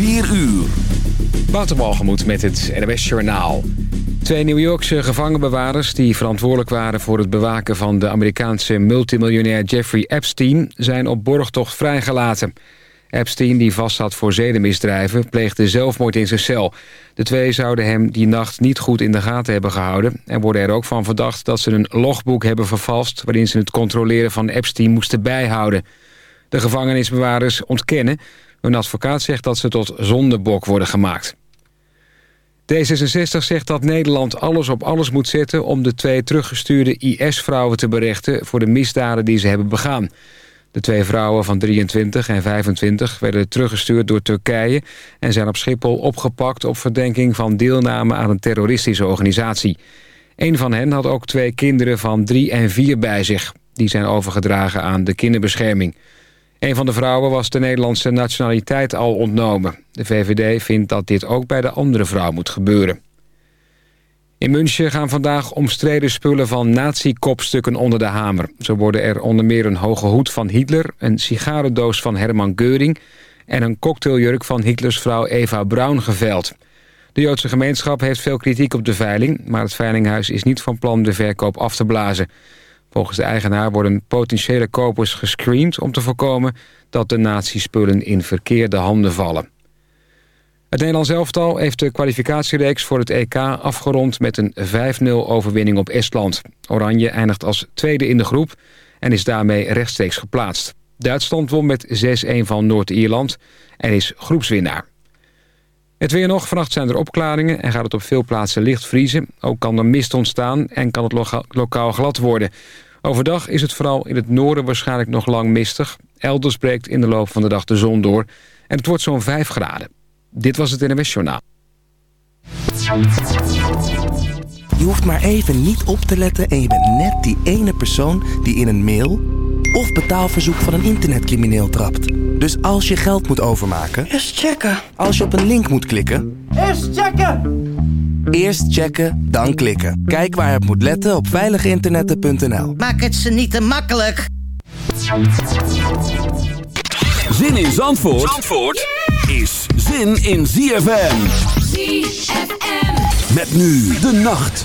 4 uur. Waterbalgemoed met het NWS Journaal. Twee New Yorkse gevangenbewaarders die verantwoordelijk waren... voor het bewaken van de Amerikaanse multimiljonair Jeffrey Epstein... zijn op borgtocht vrijgelaten. Epstein, die vastzat voor zedenmisdrijven, pleegde zelfmoord in zijn cel. De twee zouden hem die nacht niet goed in de gaten hebben gehouden... en worden er ook van verdacht dat ze een logboek hebben vervalst... waarin ze het controleren van Epstein moesten bijhouden. De gevangenisbewaarders ontkennen. Hun advocaat zegt dat ze tot zondebok worden gemaakt. D66 zegt dat Nederland alles op alles moet zetten... om de twee teruggestuurde IS-vrouwen te berechten... voor de misdaden die ze hebben begaan. De twee vrouwen van 23 en 25 werden teruggestuurd door Turkije... en zijn op Schiphol opgepakt op verdenking van deelname aan een terroristische organisatie. Een van hen had ook twee kinderen van 3 en 4 bij zich. Die zijn overgedragen aan de kinderbescherming. Een van de vrouwen was de Nederlandse nationaliteit al ontnomen. De VVD vindt dat dit ook bij de andere vrouw moet gebeuren. In München gaan vandaag omstreden spullen van nazi-kopstukken onder de hamer. Zo worden er onder meer een hoge hoed van Hitler... een sigarendoos van Hermann Göring... en een cocktailjurk van Hitlers vrouw Eva Braun geveld. De Joodse gemeenschap heeft veel kritiek op de veiling... maar het veilinghuis is niet van plan de verkoop af te blazen. Volgens de eigenaar worden potentiële kopers gescreend... om te voorkomen dat de nazi-spullen in verkeerde handen vallen. Het Nederlands elftal heeft de kwalificatiereeks voor het EK afgerond... met een 5-0 overwinning op Estland. Oranje eindigt als tweede in de groep en is daarmee rechtstreeks geplaatst. Duitsland won met 6-1 van Noord-Ierland en is groepswinnaar. Het weer nog. Vannacht zijn er opklaringen en gaat het op veel plaatsen licht vriezen. Ook kan er mist ontstaan en kan het lokaal glad worden. Overdag is het vooral in het noorden waarschijnlijk nog lang mistig. Elders breekt in de loop van de dag de zon door. En het wordt zo'n 5 graden. Dit was het NWS Journaal. Je hoeft maar even niet op te letten en je bent net die ene persoon die in een mail of betaalverzoek van een internetcrimineel trapt. Dus als je geld moet overmaken... Eerst checken. Als je op een link moet klikken... Eerst checken! Eerst checken, dan klikken. Kijk waar het moet letten op veiliginternetten.nl. Maak het ze niet te makkelijk. Zin in Zandvoort, Zandvoort is zin in ZFM. ZFM. Met nu de nacht.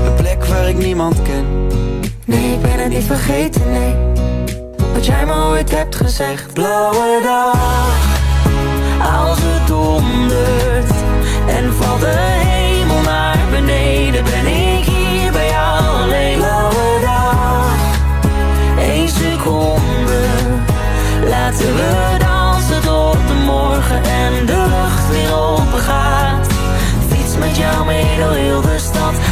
plek waar ik niemand ken. Nee, ik ben het niet vergeten, nee. Wat jij me ooit hebt gezegd. Blauwe dag Als het dondert En valt de hemel naar beneden Ben ik hier bij jou alleen. Blauwe dag Eén seconde. Laten we dansen tot de morgen En de lucht weer open gaat. Fiets met jou mee heel de stad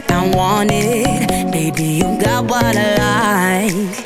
what I wanted. Baby, you got what I like.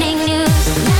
evening news.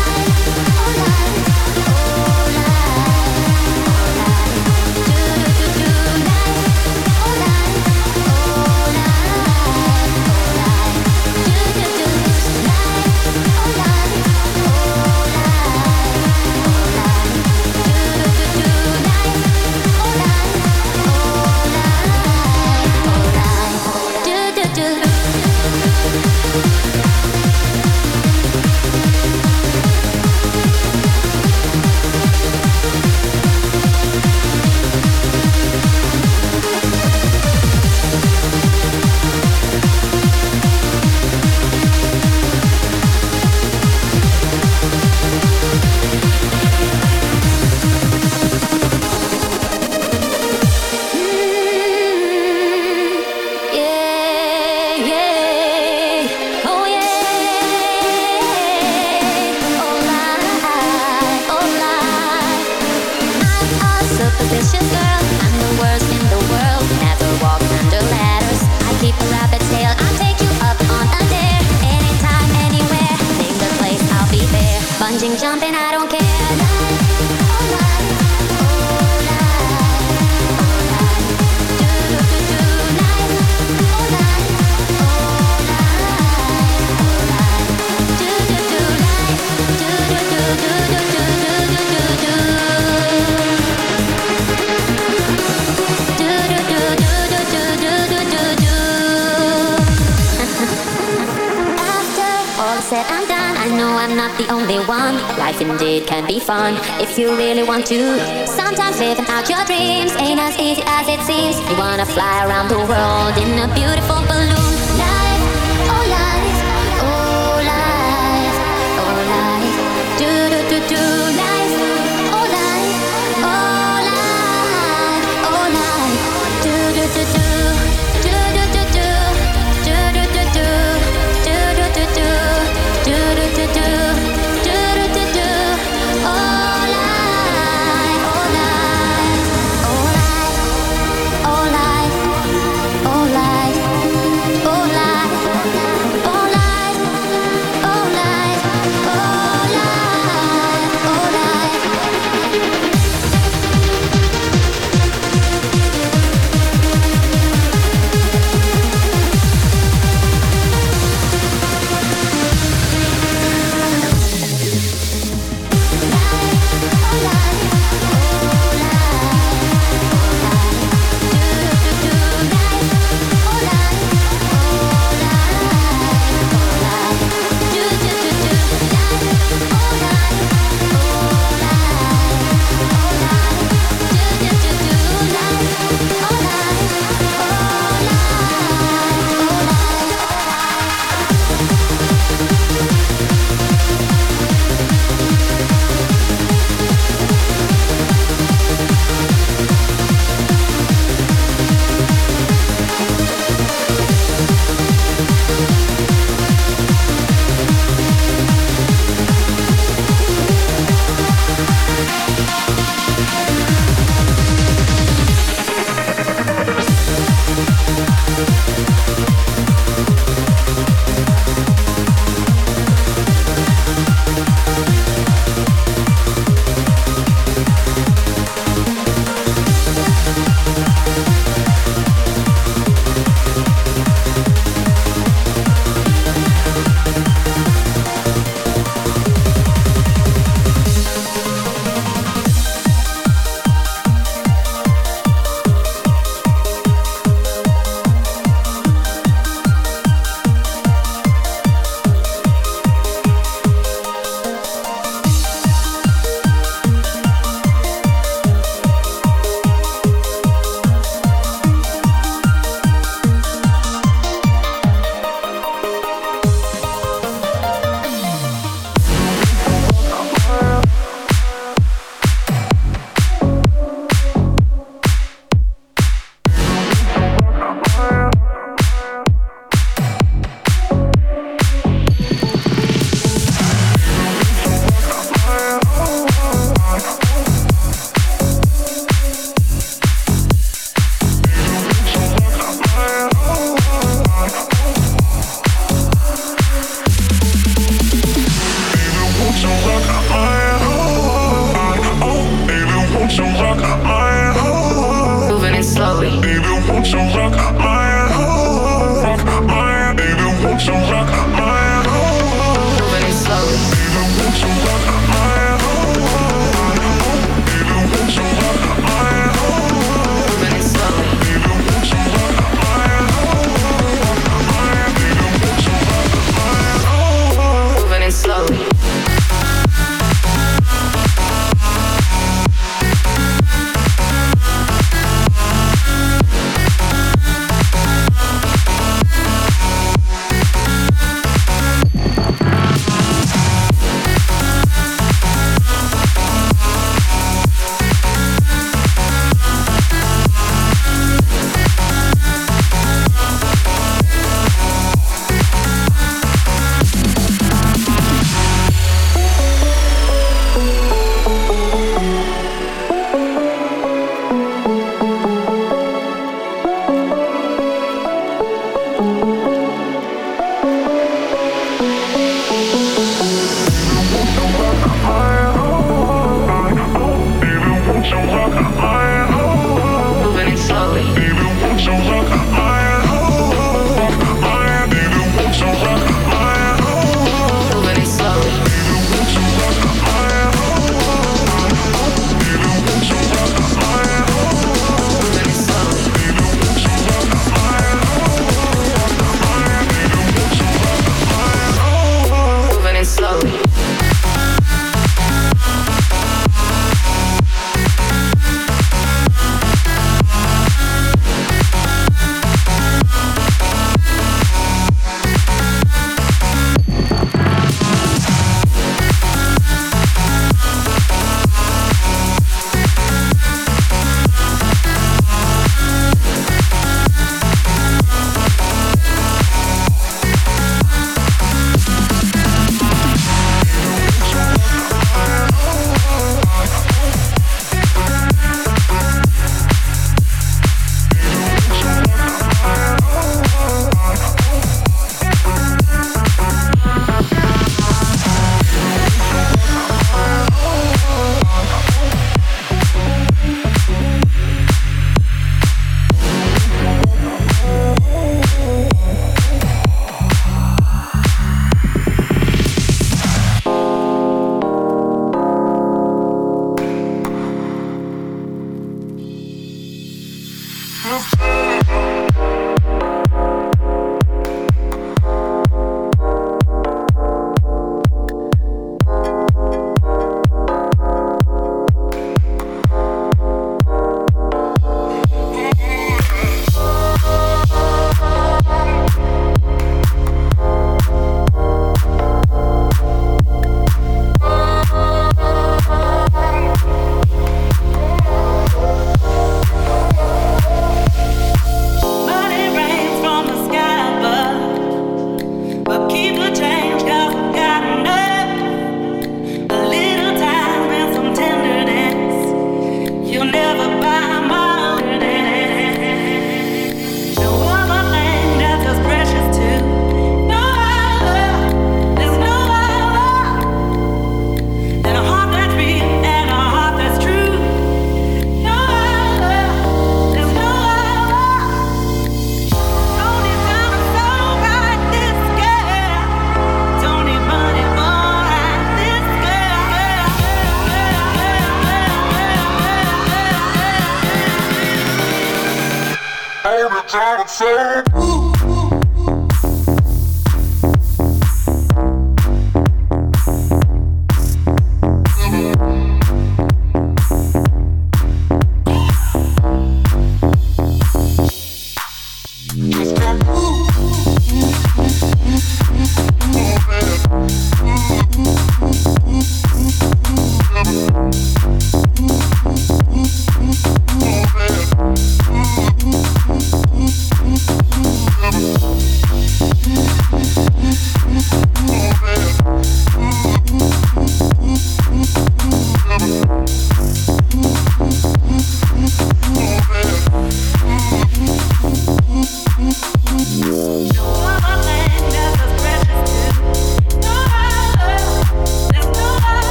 Sometimes living out your dreams ain't as easy as it seems. You wanna fly around the world in a beautiful balloon.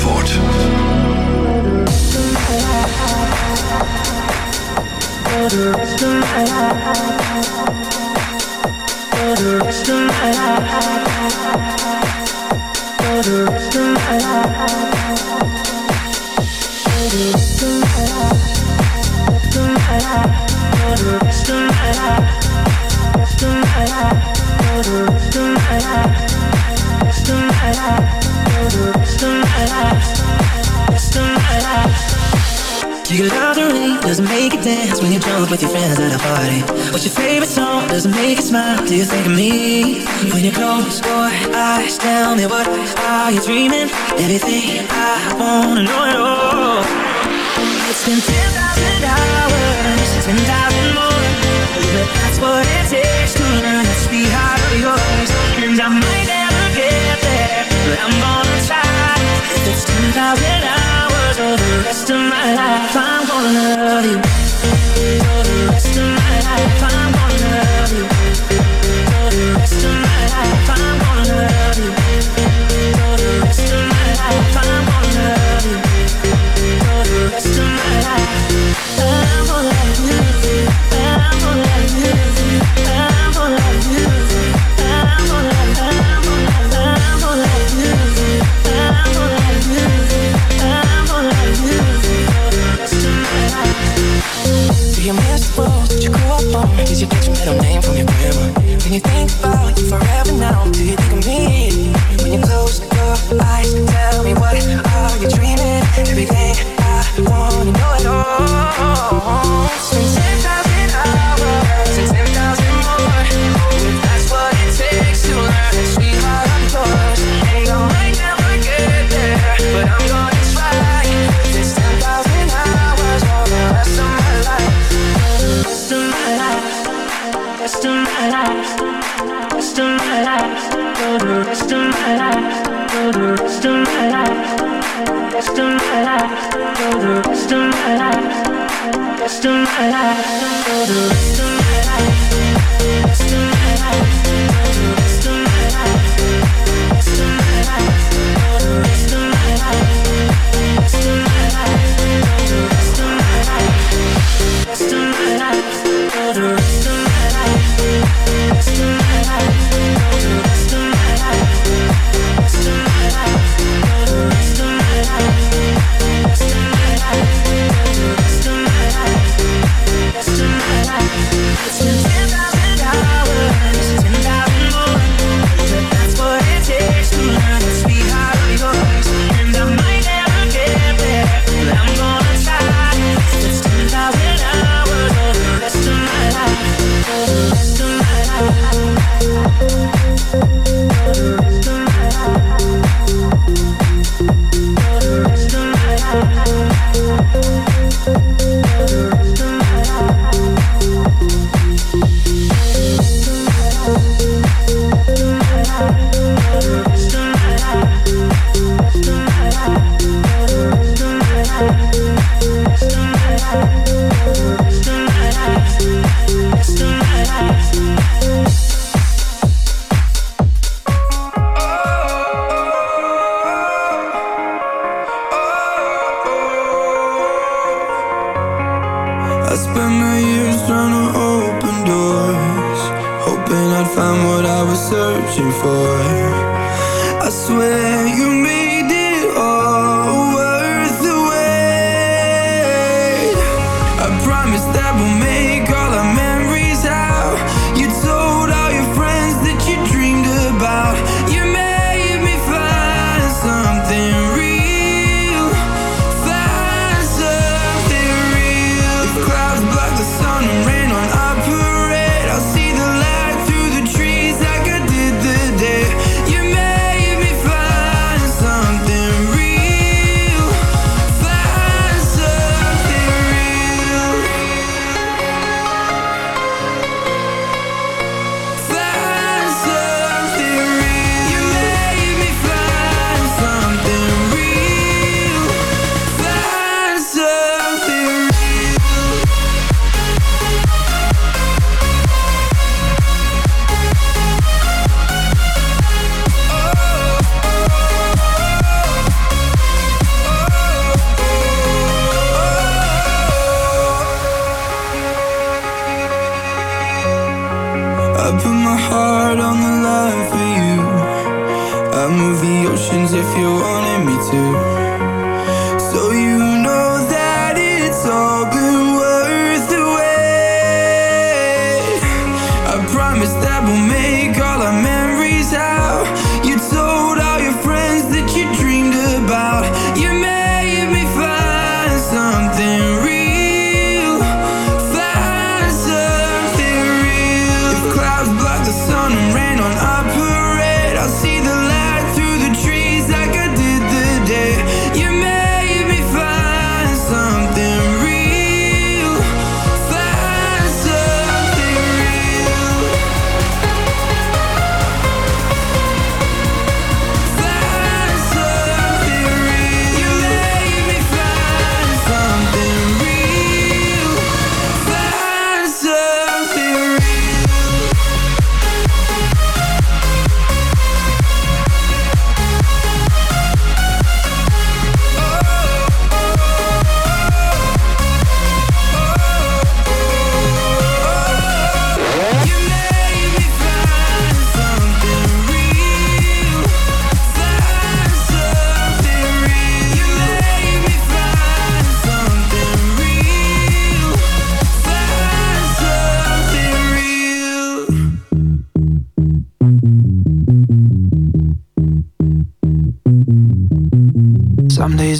Zandvoort. You love the rain, doesn't make you dance when you drunk with your friends at a party. What's your favorite song? Doesn't make you smile. Do you think of me when you close your eyes? Tell me what are you dreaming? Everything I wanna know at all. It's been ten thousand. Yeah.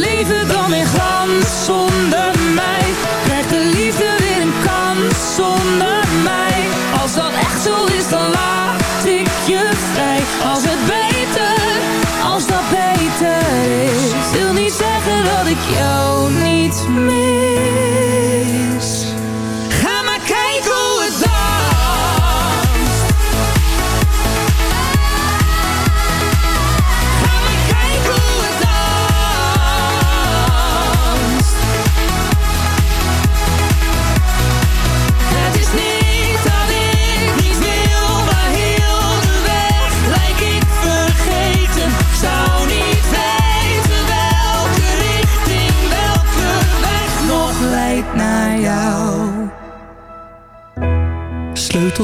Leven dan